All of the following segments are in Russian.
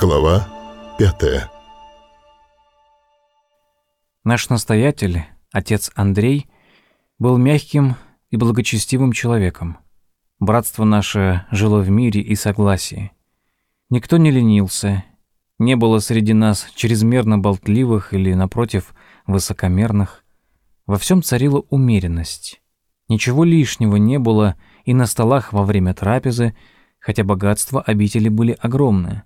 Глава пятая Наш настоятель, отец Андрей, был мягким и благочестивым человеком. Братство наше жило в мире и согласии. Никто не ленился, не было среди нас чрезмерно болтливых или, напротив, высокомерных. Во всем царила умеренность. Ничего лишнего не было и на столах во время трапезы, хотя богатства обители были огромные.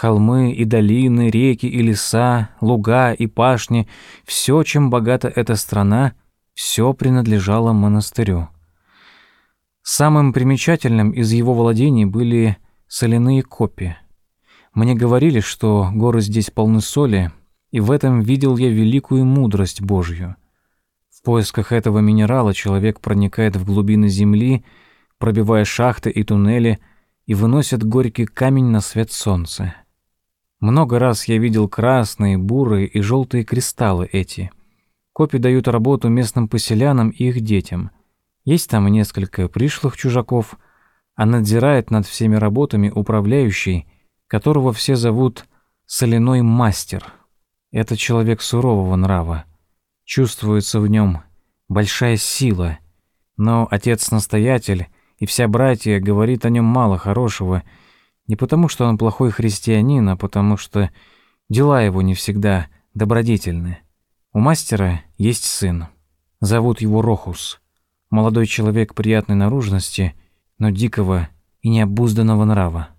Холмы и долины, реки и леса, луга и пашни — все, чем богата эта страна, все принадлежало монастырю. Самым примечательным из его владений были соляные копи. Мне говорили, что горы здесь полны соли, и в этом видел я великую мудрость Божью. В поисках этого минерала человек проникает в глубины земли, пробивая шахты и туннели, и выносит горький камень на свет солнца. Много раз я видел красные, бурые и желтые кристаллы эти. Копи дают работу местным поселянам и их детям. Есть там несколько пришлых чужаков, а надзирает над всеми работами управляющий, которого все зовут «соляной мастер». Это человек сурового нрава. Чувствуется в нем большая сила. Но отец-настоятель и вся братья говорит о нем мало хорошего, не потому что он плохой христианин, а потому что дела его не всегда добродетельны. У мастера есть сын. Зовут его Рохус. Молодой человек приятной наружности, но дикого и необузданного нрава.